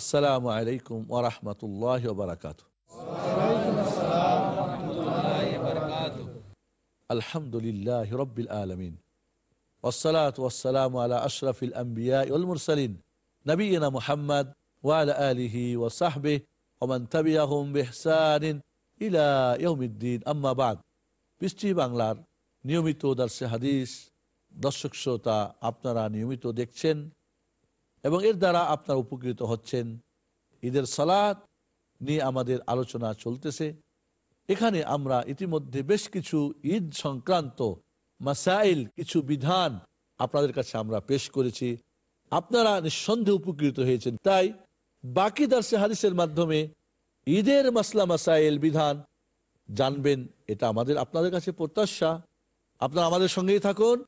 আসসালামু আলাইকুম ওরহমতুল্লাহ বারাকাত আলহামদুলিল্লাহ রবিল আলমিন। ওসলাত ওসালাম আলা আশরাফিল আম্বিয়ালমুরসালিন নবীনা মোহাম্মদ ওয়াল আলিহি ওসাহবে ওমান তাবিয়াহম বেহসানিন ইলা ইয়মিদ্দিন আম্মাবাদ পৃষ্টি বাংলার নিয়মিত দার্সে হাদিস, দর্শক শ্রোতা আপনারা নিয়মিত দেখছেন। এবং এর দ্বারা আপনারা উপকৃত হচ্ছেন। ঈদের সালাদ নিয়ে আমাদের আলোচনা চলতেছে। এখানে আমরা ইতিমধ্যে বেশ কিছু ঈদ সংক্রান্ত মাসাইল, কিছু বিধান আপনাদের কাছে আমরা পেশ করেছি। আপনারা নিঃসন্দেহে উপকৃত হয়েছেন। তাই বাকি দার্সে হাদিসের মাধ্যমে ঈদের মাসলা মাসাইল বিধান জানবেন, এটা আমাদের, আপনাদের কাছে প্রত্যাশা। আপনারা আমাদের সঙ্গেই থাকুন,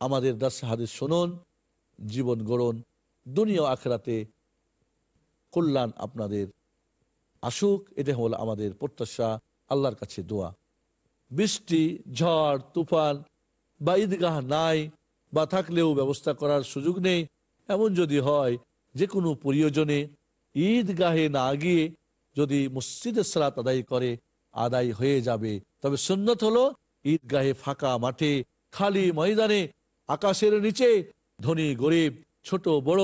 আমাদের দার্সে হাদিস শুনুন, জীবন গড়ন। দুনিয়া আখরাতে কল্যাণ আপনাদের আসুক এটা হল আমাদের প্রত্যাশা, আল্লাহর কাছে দোয়া। বৃষ্টি, ঝড়, তুফান বা ঈদগাহ নাই বা থাকলেও ব্যবস্থা করার সুযোগ নেই, এমন যদি হয় যে কোনো প্রয়োজনে ঈদগাহে না গিয়ে যদি মসজিদের সালাত আদায় করে, আদায় হয়ে যাবে। তবে সুন্নত হলো ঈদগাহে ফাঁকা মাঠে, খালি ময়দানে, আকাশের নিচে ধনী গরিব ছোট, বড়,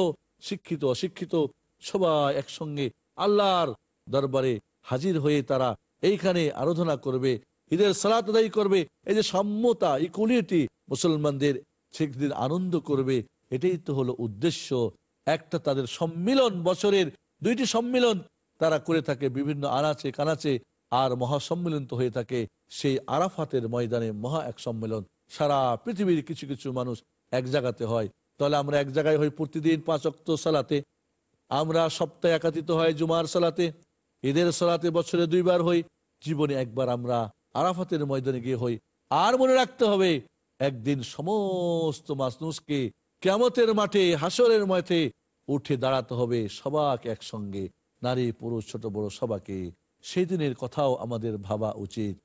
শিক্ষিত, অশিক্ষিত, সবাই একসঙ্গে আল্লাহর দরবারে হাজির হয়ে তারা এইখানে আরাধনা করবে, ঈদের সালাত আদায় করবে। এই যে সাম্যতা ইকুয়ালিটি মুসলমানদের সেদিন আনন্দ করবে, এটাই তো হলো উদ্দেশ্য। একটা তাদের সম্মিলন, বছরের দুইটি সম্মিলন তারা করে থাকে, বিভিন্ন আনাচে, কানাচে, আর মহাসম্মেলন হয়ে থাকে। সেই আরাফাতের ময়দানে মহা এক সম্মেলন। সারা পৃথিবীর কিছু কিছু মানুষ এক জায়গাতে হয়। তাহলে আমরা এক জায়গায় হই প্রতিদিন পাঁচ অক্ত সালাতে। আমরা সপ্তাহে একাতিত হয় জুমার সালাতে। ঈদের সালাতে বছরে দুইবার হই। জীবনে একবার আমরা আরাফাতের ময়দানে গিয়ে হই। আর মনে রাখতে হবে, একদিন সমস্ত মানুষকে কেমতের মাঠে হাসরের মাঠে উঠে দাঁড়াতে হবে সবাকে একসঙ্গে। নারী, পুরুষ, ছোট, বড় সবাকে। সেই দিনের কথাও আমাদের ভাবা উচিত।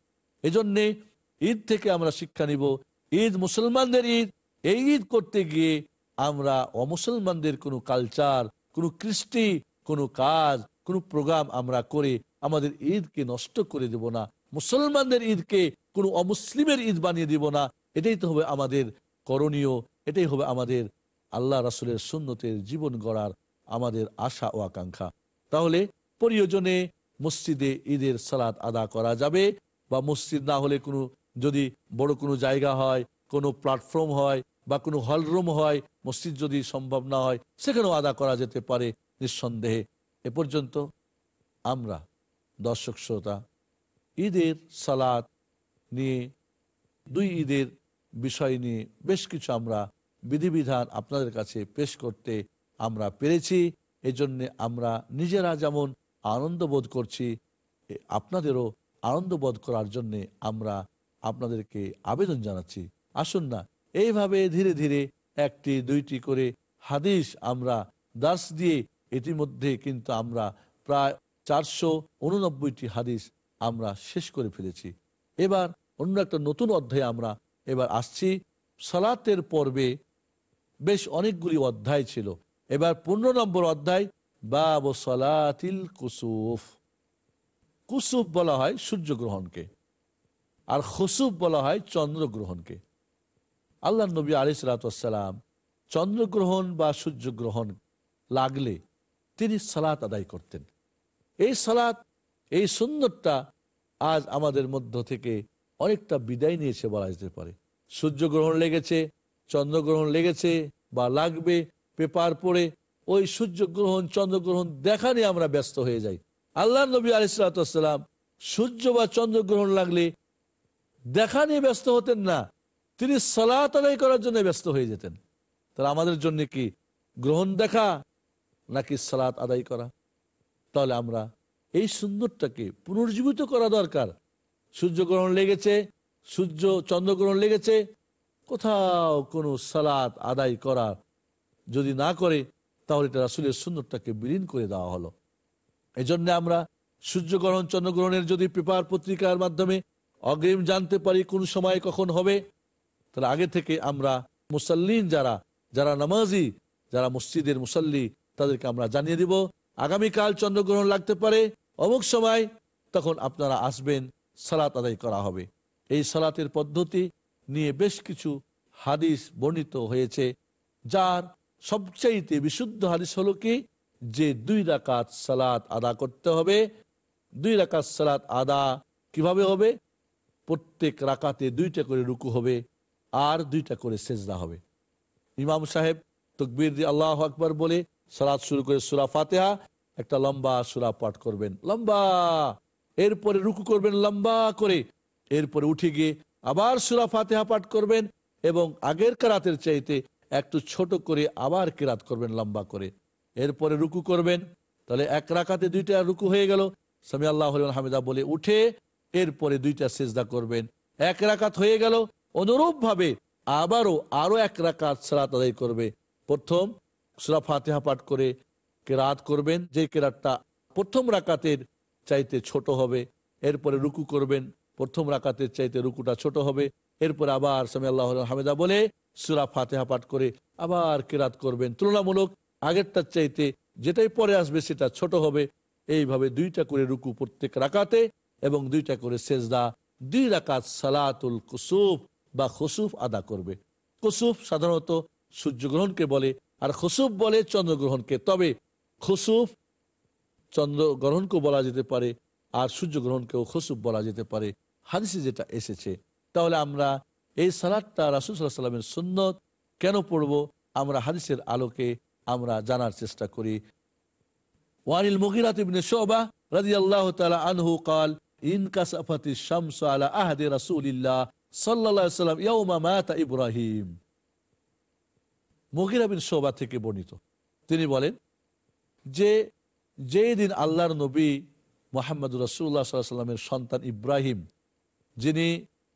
এজন্যে ঈদ থেকে আমরা শিক্ষা নিব। ঈদ মুসলমানদের ঈদ। এই ঈদ করতে গিয়ে আমরা অমুসলমানদের কোনো কালচার কোনো কৃষ্টি, কোনো কাজ, কোনো প্রোগ্রাম আমরা করে আমাদের ঈদকে নষ্ট করে দেব না। মুসলমানদের ঈদকে কোনো অমুসলিমের ঈদ বানিয়ে দিব না। এটাই তো হবে আমাদের করণীয়, এটাই হবে আমাদের আল্লাহ রাসুলের সুন্নতের জীবন গড়ার আমাদের আশা ও আকাঙ্ক্ষা। তাহলে প্রয়োজনে মসজিদে ঈদের সালাত আদা করা যাবে বা মসজিদ না হলে কোনো, যদি বড় কোনো জায়গা হয়, কোনো প্ল্যাটফর্ম হয় বা কোনো হলরুম হয়, মসজিদ যদি সম্ভব না হয়, সেখানেও আদা করা যেতে পারে নিঃসন্দেহে। এ পর্যন্ত আমরা দর্শক, শ্রোতা, ঈদের সালাত নিয়ে, দুই ঈদের বিষয় নিয়ে বেশ কিছু আমরা বিধিবিধান আপনাদের কাছে পেশ করতে আমরা পেরেছি। এজন্য আমরা নিজেরা যেমন আনন্দ বোধ করছি আপনাদেরও আনন্দ বোধ করার জন্যে আমরা আপনাদেরকে আবেদন জানাচ্ছি। আসুন না এইভাবে ধীরে ধীরে একটি, দুইটি করে হাদিস আমরা দাস দিয়ে ইতিমধ্যে কিন্তু আমরা প্রায় চারশো উননব্বইটি হাদিস আমরা শেষ করে ফেলেছি। এবার অন্য একটা নতুন অধ্যায়ে আমরা এবার আসছি। সালাতের পর্বে বেশ অনেকগুলি অধ্যায় ছিল। এবার পনেরো নম্বর অধ্যায়, বাব সলাতিল কুসুফ। কুসুফ বলা হয় সূর্যগ্রহণকে। আর খুসুফ বলা হয় চন্দ্রগ্রহণকে। আল্লাহ নবী আলিসালাম চন্দ্রগ্রহণ বা সূর্যগ্রহণ লাগলে তিনি সালাত আদায় করতেন। এই সালাত, এই সুন্দরটা আজ আমাদের মধ্য থেকে অনেকটা বিদায় নিয়েছে বলা যেতে পারে। সূর্যগ্রহণ লেগেছে, চন্দ্রগ্রহণ লেগেছে বা লাগবে, পেপার পড়ে, ওই সূর্যগ্রহণ, চন্দ্রগ্রহণ দেখা নিয়ে আমরা ব্যস্ত হয়ে যাই। আল্লাহ নবী আলিসাল্লাম সূর্য বা চন্দ্রগ্রহণ লাগলে দেখা নিয়ে ব্যস্ত হতেন না। তিনি সালাত আদায় করার জন্য ব্যস্ত হয়ে যেতেন। তাহলে আমাদের জন্য কি গ্রহণ দেখা নাকি সালাত আদায় করা? তাহলে আমরা এই সুন্দরটাকে পুনর্জীবিত করা দরকার। সূর্যগ্রহণ লেগেছে, সূর্য চন্দ্রগ্রহণ লেগেছে, কোথাও কোনো সালাত আদায় করা যদি না করে, তাহলে এটা রাসুলের সুন্দরটাকে বিলীন করে দেওয়া হলো। এই জন্য আমরা সূর্যগ্রহণ চন্দ্রগ্রহণের যদি পেপার পত্রিকার মাধ্যমে অগ্রিম জানতে পারি কোন সময় কখন হবে তাহলে আগে থেকে আমরা মুসাল্লিন যারা যারা নামাজি, যারা মসজিদের মুসল্লি, তাদেরকে আমরা জানিয়ে দিব। আগামীকাল চন্দ্রগ্রহণ লাগতে পারে। অমুক সময় তখন আপনারা আসবেন, সালাত আদায় করা হবে। এই সালাতের পদ্ধতি নিয়ে বেশ কিছু হাদিস বর্ণিত হয়েছে, যার সবচাইতে বিশুদ্ধ হাদিস হলো কি? যে দুই রাকাত সালাত আদা করতে হবে। দুই রাকাত সালাত আদা কীভাবে হবে? প্রত্যেক রাকাতে দুইটা করে রুকু হবে। আর দুইটা করে সেজদা হবে। ইমাম সাহেব তকবির দিয়ে আল্লাহ আকবর বলে সালাত শুরু করে সুরা ফাতেহা, একটা লম্বা সুরা পাঠ করবেন। লম্বা! এরপরে রুকু করবেন লম্বা করে। এরপরে উঠে গিয়ে আবার সুরা ফাতেহা পাঠ করবেন এবং আগের কেরাতের চাইতে একটু ছোট করে আবার কেরাত করবেন লম্বা করে। এরপরে রুকু করবেন। তাহলে এক রাকাতে দুইটা রুকু হয়ে গেল। সামি আল্লাহ হামিদা বলে উঠে এরপরে দুইটা সেজদা করবেন। এক রাকাত হয়ে গেল। অনুরূপ ভাবে আবারও আরও এক রাকাত সালাত আদায় করবে। প্রথম সুরা ফাতেহা পাঠ করে কেরাত করবেন, যে কেরাতটা প্রথম রাকাতের চাইতে ছোট হবে, এরপরে রুকু করবেন, প্রথম রাকাতের চাইতে রুকুটা ছোট হবে, এরপরে আবার সামি আল্লাহ হামেদা বলে সুরা ফাতেহা পাঠ করে আবার কেরাত করবেন। তুলনামূলক আগেরটার চাইতে যেটাই পরে আসবে সেটা ছোট হবে। এইভাবে দুইটা করে রুকু প্রত্যেক রাকাতে এবং দুইটা করে সেজদা, দুই রাকাত সালাতুল কুসুফ বা খুসুফ আদা করবে কুসুফ সাধারণত সূর্যগ্রহণকে বলে আর খুসুফ বলে চন্দ্রগ্রহণকে তবে খুসুফ চন্দ্রগ্রহণকেও বলা যেতে পারে আর সূর্যগ্রহণকেও খুসুফ বলা যেতে পারে হাদিসে যেটা এসেছে তাহলে আমরা এই সালাদটা রাসুল সাল্লাহ সাল্লামের সুন্নত কেন পড়ব আমরা হাদিসের আলোকে আমরা জানার চেষ্টা করি ওয়ানিল মুগিরাত ইবনে শুবা রাদিয়াল্লাহু তাআলা আনহু قال ইন কাসাফাতি শামসু আলা আহদি রাসূলিল্লাহ সাল্লাল্লাহু আলাইহি সাল্লাম ইয়াউমা মাতা ইব্রাহিম। মুগিরা বিন থেকে বর্ণিত। তিনি বলেন যে, যেই দিন আল্লাহর নবী মোহাম্মদ আলাইহি সাল্লামের সন্তান ইব্রাহিম, যিনি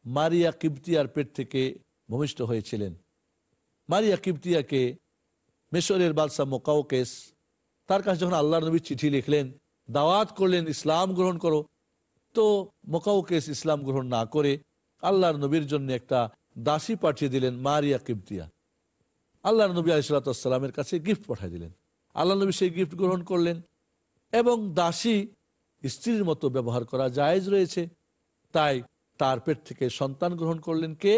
মারিয়া কিবতিয়ার পেট থেকে ভূমিষ্ঠ হয়েছিলেন, মারিয়া কিবতিয়াকে মিশরের বাদশাহ মোকাউকেস তার কাছে যখন আল্লাহ নবী চিঠি লিখলেন, দাওয়াত করলেন, ইসলাম গ্রহণ করো, তো মোকাউকেস ইসলাম গ্রহণ না করে আল্লাহর নবীর জন্য একটা দাসী পাঠিয়ে দিলেন মারিয়া কিবতিয়া। আল্লাহ নবী আলিসাল্লামের কাছে গিফট পাঠিয়ে দিলেন। আল্লাহ নবী সেই গিফট গ্রহণ করলেন এবং দাসী স্ত্রীর মতো ব্যবহার করা জায়েজ রয়েছে। তাই তার পেট থেকে সন্তান গ্রহণ করলেন কে?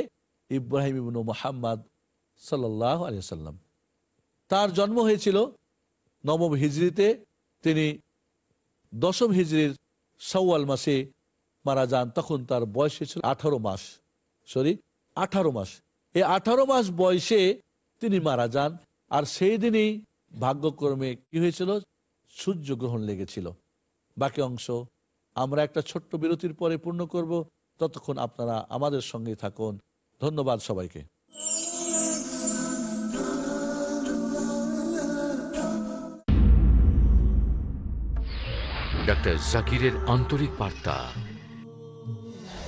ইব্রাহিম ইবনু মোহাম্মদ সাল্লাহ আলিয়াল্লাম তার জন্ম হয়েছিল নবম হিজড়িতে। তিনি দশম হিজড়ির সওয়াল মাসে মারা যান, তখন তার বয়স ছিল আঠারো মাস। সরি আঠারো মাস। এই আঠারো মাস বয়সে তিনি মারা যান। আর সেই দিনই ভাগ্যক্রমে কি হয়েছিল? সূর্য গ্রহণ লেগেছিল। বাকি অংশ আমরা একটা ছোট্ট বিরতির পরে পূর্ণ করব। ততক্ষণ আপনারা আমাদের সঙ্গে থাকুন। ধন্যবাদ সবাইকে। ডক্টর জাকিরের আন্তরিক বার্তা।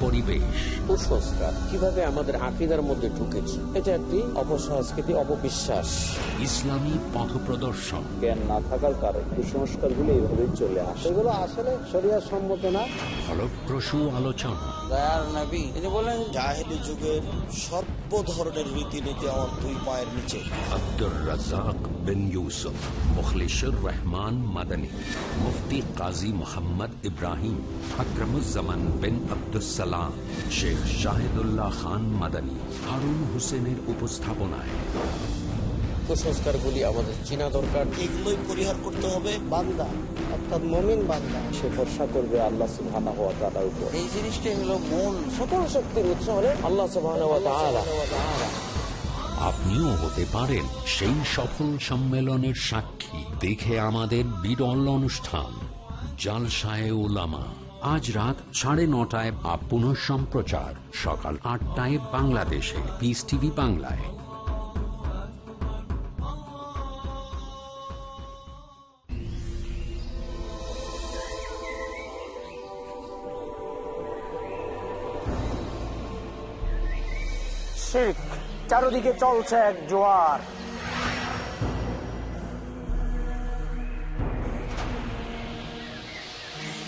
পরিবেশ। কুসংস্কার কীভাবে আমাদের আকিদার মধ্যে ঢুকেছে এটা একটি অপসংস্কৃতি অপবিশ্বাস। ইসলামী পথ প্রদর্শন। জ্ঞান না থাকার কারণে কুসংস্কারগুলো এইভাবে চলে আসে। এগুলো আসলে শরিয়ার সম্মত না। ফলপ্রসূ আলোচনা। দয়ার নবী তিনি বলেন জাহেলি যুগের সর্ব ধরনের রীতিনীতি আমার দুই পায়ের নিচে। আব্দুর রাজাক বিন ইউসুফ মুখলিসুর রহমান মাদানী মুফতি কাজী মোহাম্মদ ইব্রাহিম আকরমুজ্জামান বিন আব্দুসালাম শেখ শাহিদুল্লাহ খান মাদানী হারুন হোসেনের উপস্থাপনায়। আমাদের চিনা দরকার। এগুলোই পরিহার করতে হবে। বান্দা অর্থাৎ মমিন বান্দা সে ভরসা করবে আল্লাহ সুবহান উপর। এই জিনিসটাই হলো মূল সকল শক্তির উৎস হলে আল্লাহ সুবহান আপনিও হতে পারেন সেই সফল সম্মেলনের সাক্ষী। দেখে আমাদের বিরল অনুষ্ঠান জালসায় ওলামা আজ রাত সাড়ে নটায় বা পুনঃ সম্প্রচার সকাল আটটায় বাংলাদেশে পিস টিভি বাংলায়। চারদিকে চলছে এক জোয়ার।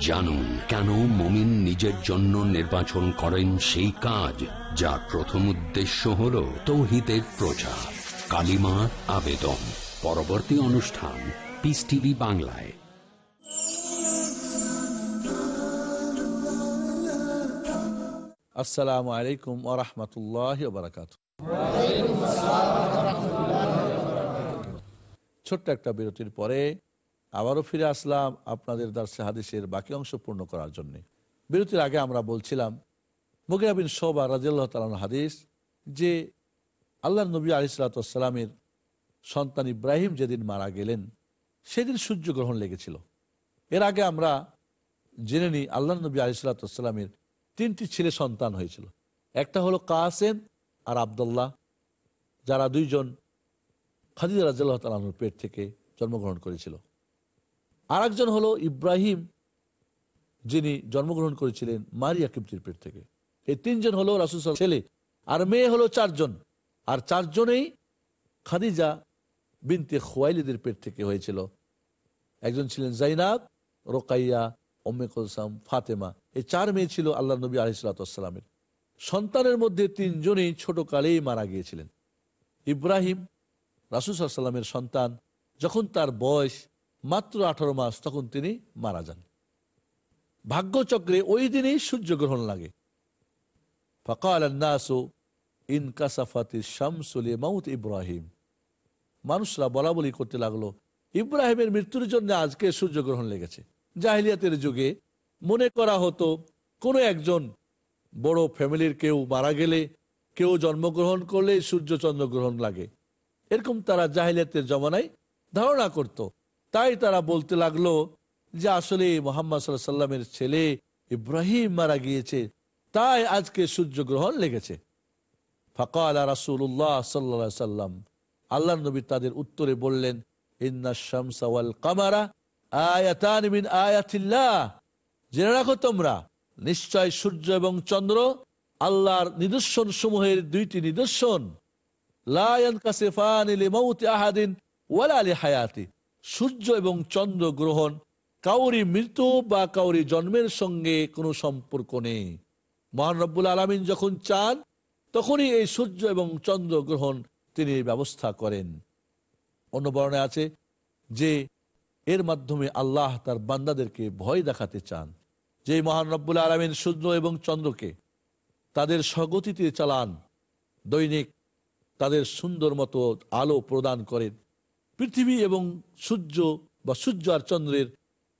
জানুন কেন মমিন নিজের জন্য নির্বাচন করেন সেই কাজ, যার প্রথম উদ্দেশ্য হল তৌহিদের প্রচার। কালিমার আবেদন। পরবর্তী অনুষ্ঠান পিস টিভি বাংলায়। আসসালামু আলাইকুম ওরহমতুল্লাহ বারাকাত ছোট্ট একটা বিরতির পরে আবারও ফিরে আসলাম আপনাদের দার্সে হাদিসের বাকি অংশ পূর্ণ করার জন্য। বিরতির আগে আমরা বলছিলাম, মুগিরা বিন সোবা রাজিয়াল্লাহ তালান হাদিস যে আল্লাহ নবী আলিসালামের সন্তান ইব্রাহিম যেদিন মারা গেলেন, সেদিন সূর্যগ্রহণ লেগেছিল। এর আগে আমরা জেনে নিই আল্লাহ নবী আলিসাল্লামের তিনটি ছেলে সন্তান হয়েছিল। একটা হলো কাসেম আর আবদুল্লাহ, যারা দুইজন খাদিজা রাজ্লাহ তালাহুর পেট থেকে জন্মগ্রহণ করেছিল। আর একজন হলো ইব্রাহিম, যিনি জন্মগ্রহণ করেছিলেন মারিয়া কিপ্তির পেট থেকে। এই তিনজন হলো রাসুল ছেলে আর মেয়ে হলো চারজন। আর চারজনেই খাদিজা বিনতে খোয়াইলিদের পেট থেকে হয়েছিল। একজন ছিলেন জাইনাব, রোকাইয়া ওম্মে কলসাম, ফাতেমা। এই চার মেয়ে ছিল আল্লাহ নবী আলিসাল্লামের সন্তানের মধ্যে তিনজনই ছোট কালেই মারা গিয়েছিলেন। ইব্রাহিম রাসুসাল্লামের সন্তান, যখন তার বয়স মাত্র আঠারো মাস তখন তিনি মারা যান। ভাগ্যচক্রে ওই দিনেই সূর্যগ্রহণ লাগে। ইব্রাহিম। মানুষরা বলা বলি করতে লাগল, ইব্রাহিমের মৃত্যুর জন্য আজকে সূর্যগ্রহণ লেগেছে। জাহিলিয়াতের যুগে মনে করা হতো, কোনো একজন বড় ফ্যামিলির কেউ মারা গেলে, কেউ জন্মগ্রহণ করলে সূর্য চন্দ্রগ্রহণ লাগে। এরকম তারা জাহিলিয়াতের জমানায় ধারণা করত। তাই তারা বলতে লাগল যে আসলে মোহাম্মদ সাল্লাহ সাল্লামের ছেলে ইব্রাহিম মারা গিয়েছে, তাই আজকে সূর্যগ্রহণ লেগেছে। ফাঁকা আল্লাহ রাসুল্লাহ সাল্লা সাল্লাম আল্লাহ নবী তাদের উত্তরে বললেন, ইন্না শামসা ওয়াল কামারা আয়াতান মিন আয়াতিল্লাহ। জেনে রাখো তোমরা, নিশ্চয় সূর্য এবং চন্দ্র আল্লাহর নিদর্শন সমূহের দুইটি নিদর্শন। লায়ন কাসেফান আহাদিন ওয়ালা আলী হায়াতি। সূর্য এবং চন্দ্র গ্রহণ, কাউরি মৃত্যু বা কাউরি জন্মের সঙ্গে কোনো সম্পর্ক নেই। মহান রব্বুল আলমিন যখন চান, তখনই এই সূর্য এবং চন্দ্র গ্রহণ তিনি ব্যবস্থা করেন। অন্য বর্ণে আছে যে, এর মাধ্যমে আল্লাহ তার বান্দাদেরকে ভয় দেখাতে চান। যে মহান আলমিন সূর্য এবং চন্দ্রকে তাদের স্বগতিতে চালান, দৈনিক তাদের সুন্দর মতো আলো প্রদান করেন। পৃথিবী এবং সূর্য বা সূর্য আর চন্দ্রের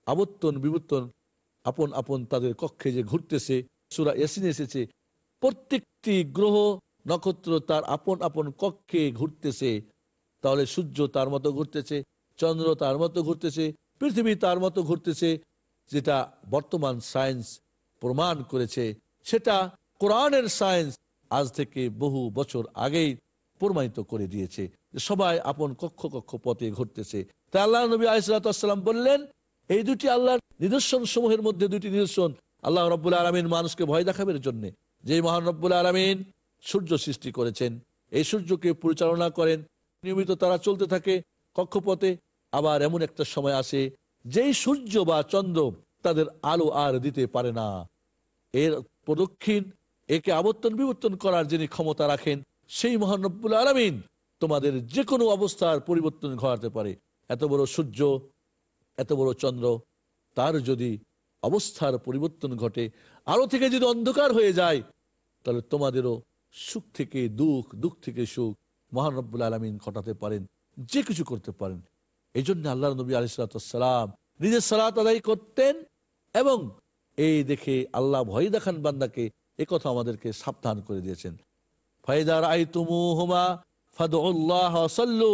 আবর্তন, বিবর্তন আপন আপন তাদের কক্ষে যে ঘুরতেছে, সুরা এসিনে এসেছে। প্রত্যেকটি গ্রহ, নক্ষত্র তার আপন আপন কক্ষে ঘুরতেছে। তাহলে সূর্য তার মতো ঘুরতেছে, চন্দ্র তার মতো ঘুরতেছে, পৃথিবী তার মতো ঘুরতেছে, যেটা বর্তমান সায়েন্স প্রমাণ করেছে। সেটা কোরআনের সায়েন্স আজ থেকে বহু বছর আগেই প্রমাণিত করে দিয়েছে সবাই আপন কক্ষ কক্ষ পথে ঘুরতেছে। তাই আল্লাহ নবী আলাইসালাম বললেন, এই দুটি আল্লাহর নিদর্শন সমূহের মধ্যে দুটি নিদর্শন আল্লাহ রব্বুল আলমিন মানুষকে ভয় দেখাবের জন্য। যে মহান রব্বুল আলমিন সূর্য সৃষ্টি করেছেন, এই সূর্যকে পরিচালনা করেন, নিয়মিত তারা চলতে থাকে কক্ষপথে, আবার এমন একটা সময় আসে যেই সূর্য বা চন্দ্র তাদের আলো আর দিতে পারে না। এর প্রদক্ষিণ একে আবর্তন বিবর্তন করার যিনি ক্ষমতা রাখেন সেই মহান রব্বুল আলমিন তোমাদের যে কোনো অবস্থার পরিবর্তন ঘটাতে পারে। এত বড় সূর্য, এত বড় চন্দ্র, তার যদি অবস্থার পরিবর্তন ঘটে, আলো থেকে যদি অন্ধকার হয়ে যায়, তাহলে তোমাদেরও সুখ থেকে দুঃখ দুঃখ থেকে সুখ মহান রব্বুল আলমিন ঘটাতে পারেন, যে কিছু করতে পারেন। এই জন্য আল্লাহ নবী আলিসালাম নিজের সালাত আদায় করতেন এবং এই দেখে আল্লাহ ভয় দেখান বান্দাকে কথা আমাদেরকে সাবধান করে দিয়েছেন। ফাইদার আই তুমু হুমা ফাদুল্লাহ সাল্লু।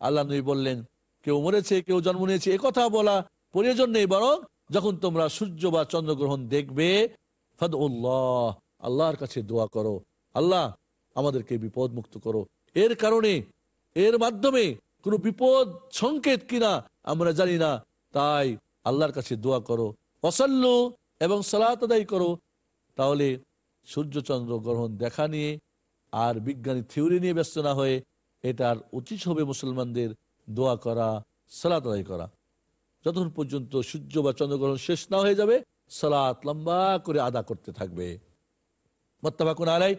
আল্লাহ নবী বললেন, কেউ মরেছে, কেউ জন্ম নিয়েছে, এ কথা বলা প্রয়োজন নেই, বরং যখন তোমরা সূর্য বা চন্দ্রগ্রহণ দেখবে ফাদুল্লাহ আল্লাহর কাছে দোয়া করো। আল্লাহ আমাদেরকে বিপদ মুক্ত করো। এর কারণে, এর মাধ্যমে কোনো বিপদ সংকেত কিনা আমরা জানি না, তাই আল্লাহর কাছে দোয়া করো। অসাল্লু এবং সালাত আদায় করো। তাহলে সূর্যচন্দ্র গ্রহণ দেখা নিয়ে আর বিজ্ঞানী থিওরি নিয়ে ব্যস্ত না হয়ে এটার উচিত হবে মুসলমানদের দোয়া করা, সালাত আদায় করা। যতক্ষণ পর্যন্ত সূর্য বা চন্দ্রগ্রহণ শেষ না হয়ে যাবে, সালাত লম্বা করে আদা করতে থাকবে। মোত্তাফাকুন আলাই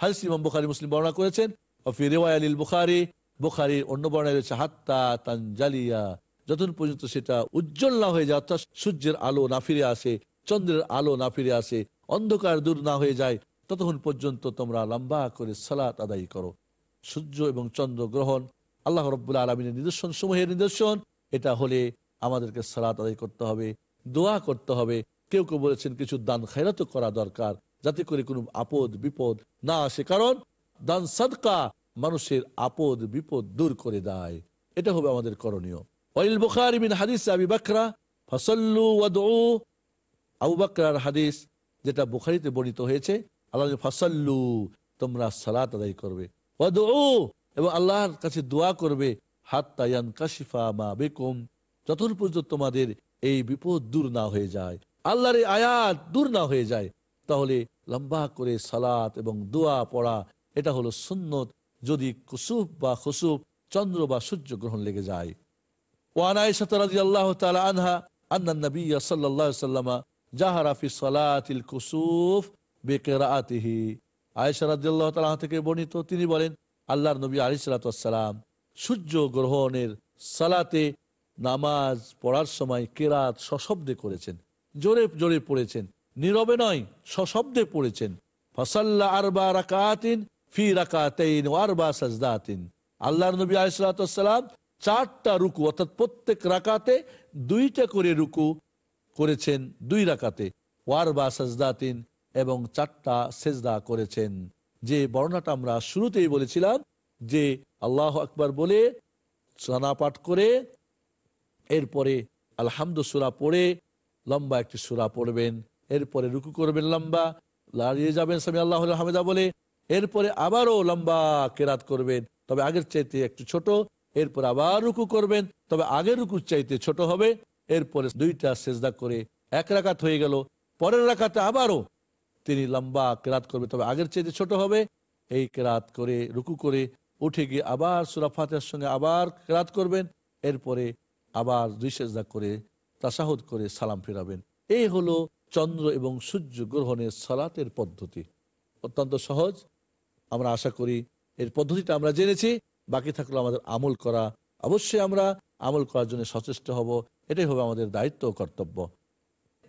হাদিস ইমাম বুখারী, মুসলিম বর্ণনা করেছেন অফি রিওয়ায় আলিল বুখারী বুখারীর অন্য বর্ণায় রয়েছে, হাত্তা তানজালিয়া যতক্ষণ পর্যন্ত সেটা উজ্জ্বল না হয়ে যায়, অর্থাৎ সূর্যের আলো না ফিরে আসে, চন্দ্রের আলো না ফিরে আসে, অন্ধকার দূর না হয়ে যায় ততক্ষণ পর্যন্ত তোমরা লম্বা করে সালাত আদায় করো। সূর্য এবং চন্দ্র গ্রহণ, আল্লাহ রব্বুল আলমিনের নিদর্শন সমূহের নিদর্শন, এটা হলে আমাদেরকে সালাত আদায় করতে হবে, দোয়া করতে হবে। কেউ কেউ বলেছেন কিছু দান খেরাত করা দরকার, যাতে করে কোনো আপদ, বিপদ না আসে। কারণ দান সাদকা মানুষের আপদ, বিপদ দূর করে দেয়। এটা হবে আমাদের করণীয়। হাদিস ফাসাল্লু আবু বকরার হাদিস যেটা বুখারীতে বর্ণিত হয়েছে আল্লাহ ফসল্লু, তোমরা সালাত আদায় করবে। এবং আল্লাহর কাছে দোয়া করবে। হাত তায়ান কাশিফা মা বেকুম যতক্ষণ পর্যন্ত তোমাদের এই বিপদ দূর না হয়ে যায়, আল্লাহর এই আয়াত দূর না হয়ে যায়, তাহলে লম্বা করে সালাত এবং দোয়া পড়া, এটা হলো সুন্নত। যদি কুসুফ বা খুসুফ, চন্দ্র বা সূর্য গ্রহণ লেগে যায়। ওয়ানাই আনহা, আন্না নবী সাল্লা সাল্লামা জাহারাফি সালাত বেকেরা আতিহি আয়েশা রাজ্লাহ থেকে বর্ণিত, তিনি বলেন, আল্লাহর নবী আলি সালাতাম সূর্য গ্রহণের সালাতে নামাজ পড়ার সময় কেরাত সশব্দে করেছেন। জোরে জোরে পড়েছেন। নীরবে নয়, সশব্দে পড়েছেন। ফসাল্লা আরবা রাকাতিন ফি রাকাতেইন আরবা সাজদাতিন। আল্লাহর নবী আলিসালাম চারটা রুকু, অর্থাৎ প্রত্যেক রাকাতে দুইটা করে রুকু করেছেন, দুই রাকাতে। ওয়ারবা সাজদাতিন এবং চারটা সেজদা করেছেন। যে বর্ণাটা আমরা শুরুতেই বলেছিলাম, যে আল্লাহ আকবার বলে সানা পাঠ করে, এরপরে আলহামদু সুরা পড়ে, লম্বা একটি সুরা পড়বেন, এরপরে রুকু করবেন লম্বা, দাঁড়িয়ে যাবেন স্বামী আল্লাহ হামেদা বলে, এরপরে আবারও লম্বা কেরাত করবেন, তবে আগের চাইতে একটু ছোট, এরপর আবার রুকু করবেন, তবে আগের রুকুর চাইতে ছোট হবে, এরপরে দুইটা সেজদা করে এক রাকাত হয়ে গেল, পরের রাকাতে আবারও তিনি লম্বা কেরাত করবে। তবে আগের চেয়ে ছোট হবে, এই কেরাত করে, রুকু করে উঠে গিয়ে আবার সুরাফাতের সঙ্গে আবার কেরাত করবেন। এরপরে আবার দুই সেজদা করে তাসাহুদ করে সালাম ফেরাবেন। এই হলো চন্দ্র এবং সূর্য গ্রহণের সালাতের পদ্ধতি। অত্যন্ত সহজ। আমরা আশা করি এর পদ্ধতিটা আমরা জেনেছি। বাকি থাকল আমাদের আমল করা। অবশ্যই আমরা আমল করার জন্য সচেষ্ট হব। এটাই হবে আমাদের দায়িত্ব ও কর্তব্য।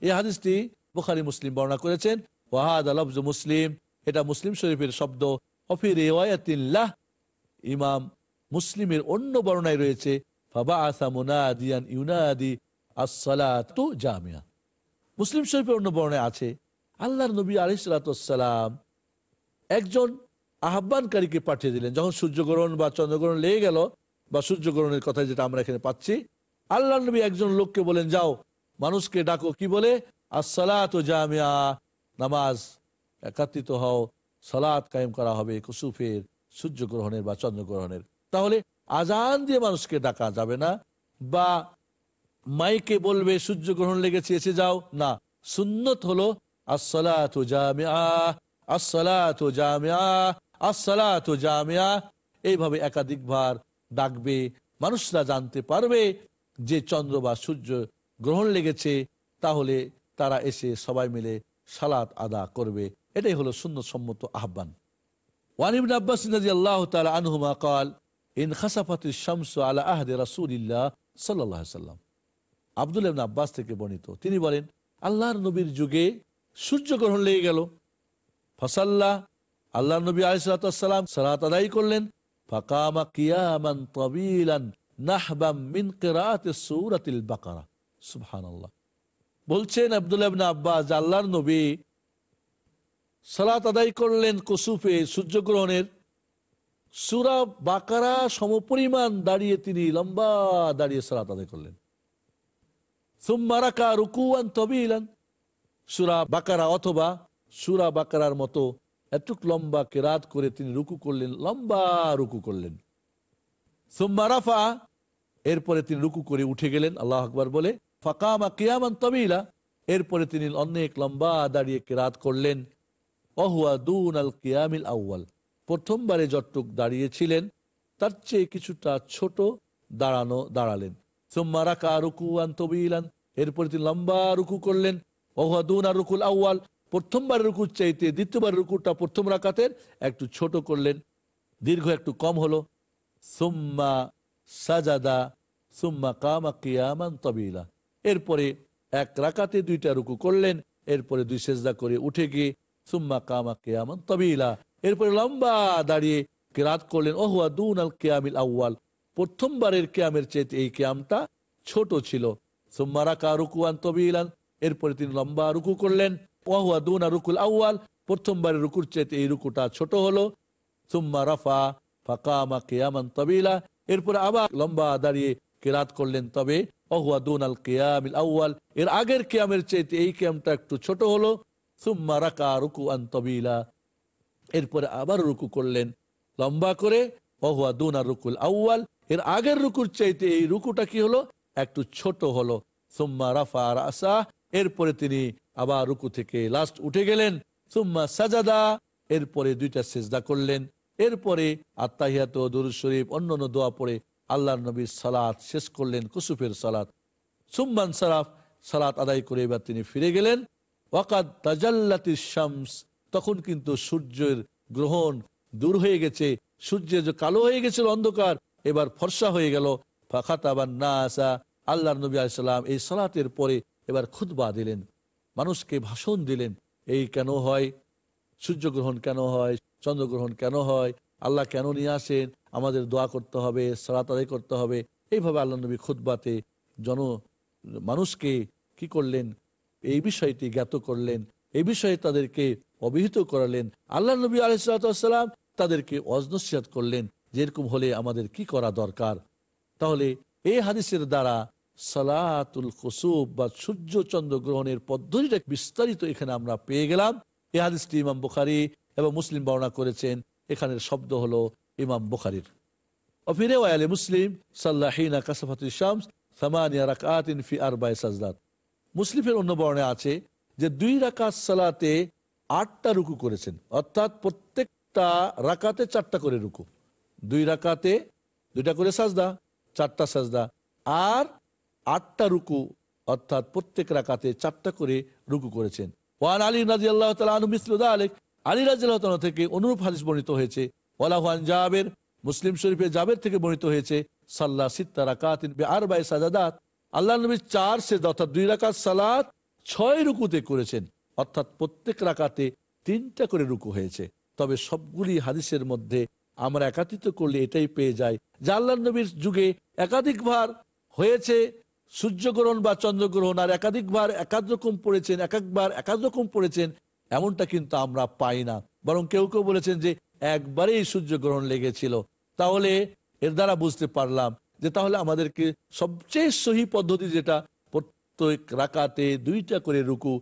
এই হাদিসটি বুখারি, মুসলিম বর্ণনা করেছেন। ওয়াহাদ আলফজ মুসলিম। এটা মুসলিম শরীফের শব্দ। অফি রেওয়ায়াতিল্লাহ ইমাম মুসলিমের অন্য বর্ণায় রয়েছে ফাবা আসা মুনাদিয়ান ইউনাদি আসসালাতু জামিয়া। মুসলিম শরীফের অন্য বর্ণায় আছে, আল্লাহর নবী আলিসালাম একজন আহ্বানকারীকে পাঠিয়ে দিলেন। যখন সূর্যগ্রহণ বা চন্দ্রগ্রহণ লেগে গেল, বা সূর্যগ্রহণের কথা যেটা আমরা এখানে পাচ্ছি আল্লাহ নবী একজন লোককে বলেন, যাও, মানুষকে ডাকো। কি বলে? আসসালাত জামিয়া। নামাজ একাত্রিত হও, সালাত কায়েম করা হবে কুসুফের সূর্যগ্রহণের বা চন্দ্রগ্রহণের। তাহলে আজান দিয়ে মানুষকে ডাকা যাবে না বা মাইকে বলবে, সূর্যগ্রহণ লেগেছে, এসে যাও। না, সুন্নত হলো জামিয়া জামিয়া এইভাবে একাধিকবার ডাকবে, মানুষরা জানতে পারবে যে চন্দ্র বা সূর্য গ্রহণ লেগেছে, তাহলে তারা এসে সবাই মিলে সালাত আদা করবে। এটাই হলো সুন্নতসম্মত আহ্বান। ওয়ানিবিন আব্বাস আল্লাহ তালা আনহুমা কাল, ইন খাসাফাতি শামস আলা আহদে রাসুলিল্লাহ সাল্লাহ সাল্লাম। আব্দুল ইবনে আব্বাস থেকে বর্ণিত। তিনি বলেন, আল্লাহর নবীর যুগে সূর্যগ্রহণ লেগে গেল। ফসাল্লাহ আল্লাহ নবী আলিসাল্লাম সালাত আদায় করলেন। ফাকামা কিয়ামান তবিলান নাহবাম মিন কিরাআতি সূরাতিল বাকারা। সুবহানাল্লাহ। বলছেন আব্দুল্লাহ ইবনে আব্বাস, আল্লাহর নবী সালাত আদায় করলেন কসুফে সূর্যগ্রহণের। সুরা বাকারা সমপরিমাণ দাঁড়িয়ে তিনি লম্বা দাঁড়িয়ে সালাত আদায় করলেন। সুম্মারাকা রুকুয়ান তবিলান। সুরা বাকারা অথবা সুরা বাকারার মতো এতটুক লম্বা কেরাত করে তিনি রুকু করলেন, লম্বা রুকু করলেন। সুম্মারাফা এরপরে তিনি রুকু করে উঠে গেলেন, আল্লাহ আকবর বলে ফাকামা কিয়ামান তবিলা। এরপরে তিনি অনেক লম্বা দাঁড়িয়ে কেরাত করলেন। অহুয়া দুন আল কিয়ামিল আউ্য়াল। প্রথমবারে যতটুক দাঁড়িয়েছিলেন, তার চেয়ে কিছুটা ছোট দাঁড়ানো দাঁড়ালেন। সুম্মা রাকা রুকু আন তবিলান। এরপরে তিনি লম্বা রুকু করলেন। অহুয়া দুন আর রুকুল আউ্য়াল। প্রথমবার রুকুর চাইতে দ্বিতীয়বার রুকুটা প্রথম রাকাতের একটু ছোট করলেন। দীর্ঘ একটু কম হলো। সুম্মা সাজাদা, সুম্মা কামা কিয়ামান তবিলা। এরপরে এক রাকাতে দুইটা রুকু করলেন, এরপরে দুই সেজদা করে উঠে গিয়ে সুম্মা কামা কেয়ামান তবিলা। এরপরে লম্বা দাঁড়িয়ে কেরাত করলেন, ওহুয়া দুন আল কেয়ামিল আউ্য়াল। প্রথমবারের কেয়ামের চেয়ে এই কেয়ামটা ছোট ছিল। সুম্মা রাকা রুকুয়ান তবিলান, এরপরে তিনি লম্বা রুকু করলেন, ওহুয়া দুন আর রুকুল আউ্য়াল। প্রথমবারের রুকুর চেয়ে এই রুকুটা ছোট হলো। সুম্মা রাফা ফাকামা কেয়ামান তবিলা। এরপরে আবার লম্বা দাঁড়িয়ে কেরাত করলেন, তবে এর আগের এই একটু ছোট হলো। সুম্মা রাকা রুকু আন তবিলা। এরপরে আবার রুকু করলেন। লম্বা করে আর রুকুল আউ্য়াল। এর আগের রুকুর চাইতে এই রুকুটা কি হলো? একটু ছোট হলো। সুম্মা রাফা আসা এরপরে তিনি আবার রুকু থেকে লাস্ট উঠে গেলেন। সুম্মা সাজাদা। এরপরে দুইটা সেজদা করলেন। এরপরে আত্মাহিয়াত দরুদ শরীফ অন্যান্য দোয়া পড়ে আল্লাহ নবীর সালাত শেষ করলেন, কুসুফের সালাত। সুম্মান সারাফ সালাত আদায় করে এবার তিনি ফিরে গেলেন। ওয়াকাদ তাজাল্লাতি শামস, তখন কিন্তু সূর্যের গ্রহণ দূর হয়ে গেছে। সূর্যের যে কালো হয়ে গেছিল অন্ধকার, এবার ফর্সা হয়ে গেল। ফাখাতাবান না আসা আল্লাহ নবী আলাইসাল্লাম এই সালাতের পরে এবার খুতবা দিলেন। মানুষকে ভাষণ দিলেন, এই কেন হয়? সূর্যগ্রহণ কেন হয়? চন্দ্রগ্রহণ কেন হয়? আল্লাহ কেন নিয়ে আসেন? আমাদের দোয়া করতে হবে, সালাত আদায় করতে হবে। এইভাবে আল্লাহ নবী খুতবাতে জন, মানুষকে কি করলেন? এই বিষয়টি জ্ঞাত করলেন, এই বিষয়ে তাদেরকে অভিহিত করালেন। আল্লাহ নবী আলাইসালাম তাদেরকে অজনসিয়াত করলেন, যেরকম হলে আমাদের কি করা দরকার? তাহলে এই হাদিসের দ্বারা সালাতুল খুসুব বা সূর্য চন্দ্র গ্রহণের পদ্ধতিটা বিস্তারিত এখানে আমরা পেয়ে গেলাম। এই হাদিসটি ইমাম বুখারি এবং মুসলিম বর্ণনা করেছেন। এখানের শব্দ হলো ইমাম বুখারির। অফিরে ওয়ালে মুসলিম সাল্লাহিনা কাসাফাতুল শামস, সামানিয়া রাকাতিন ফি আরবাই সাজদাত। মুসলিফের অন্য বর্ণে আছে যে দুই রাকাত সালাতে আটটা রুকু করেছেন, অর্থাৎ প্রত্যেকটা রাকাতে চারটা করে রুকু। দুই রাকাতে দুইটা করে সাজদা, চারটা সাজদা। আর আটটা রুকু, অর্থাৎ প্রত্যেক রাকাতে চারটা করে রুকু করেছেন। ওয়ান আলী রাজি আল্লাহ তালু মিসলুদা আলেক আলী রাজি থেকে অনুরূপ হাদিস বর্ণিত হয়েছে। ওয়ালাহান জাবের, মুসলিম শরীফে জাবের থেকে বর্ণিত হয়েছে সাল্লাহ সিত্তা রাকাতিন আর বাই সাজাদাত আল্লাহ নবী চার সে অর্থাৎ দুই রাকাত সালাত ছয় রুকুতে করেছেন। অর্থাৎ প্রত্যেক রাকাতে তিনটা করে রুকু হয়েছে। তবে সবগুলি হাদিসের মধ্যে আমরা একাত্রিত করলে এটাই পেয়ে যাই যে আল্লাহ নবীর যুগে একাধিকবার হয়েছে সূর্যগ্রহণ বা চন্দ্রগ্রহণ, আর একাধিকবার একাদ রকম পড়েছেন এক একবার একাদ রকম পড়েছেন এমনটা কিন্তু আমরা পাই না। বরং কেউ কেউ বলেছেন যে একবারেই সূর্যগ্রহণ লেগেছিল। তাহলে এর দ্বারা বুঝতে পারলাম যে তাহলে আমাদেরকে সবচেয়ে সহি পদ্ধতি যেটা, প্রত্যেক রাকাতে দুইটা করে রুকু,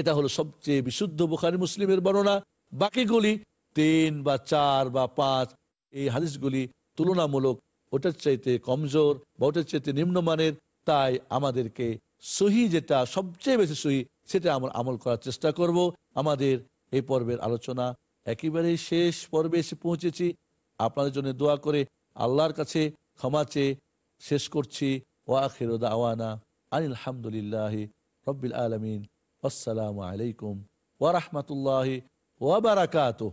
এটা হলো সবচেয়ে বিশুদ্ধ বুখারি মুসলিমের বর্ণনা। বাকিগুলি তিন বা চার বা পাঁচ, এই হাদিসগুলি তুলনামূলক ওটার চাইতে কমজোর বা ওটার চাইতে নিম্নমানের, তাই আমাদেরকে সহি যেটা সবচেয়ে বেশি সহি, সেটা আমরা আমল করার চেষ্টা করব। আমাদের এই পর্বের আলোচনা একেবারেই শেষ পর্বে এসে পৌঁছেছি। আপনাদের জন্য দোয়া করে আল্লাহর কাছে ক্ষমা চেয়ে শেষ করছি। ওয়াখির দাওয়ানা আনিল হামদুলিল্লাহ রব্বিল আলমিন। আসসালামু আলাইকুম ওরহমতুল্লাহ ওবরাকাতুহ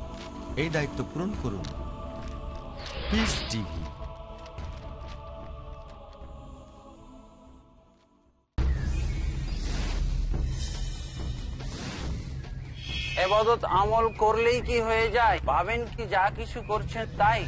এই দায়িত্ব পূরণ করুন। পিস টিভি এবাদত আমল করলেই কি হয়ে যায়? ভাবেন কি যা কিছু করছেন তাই?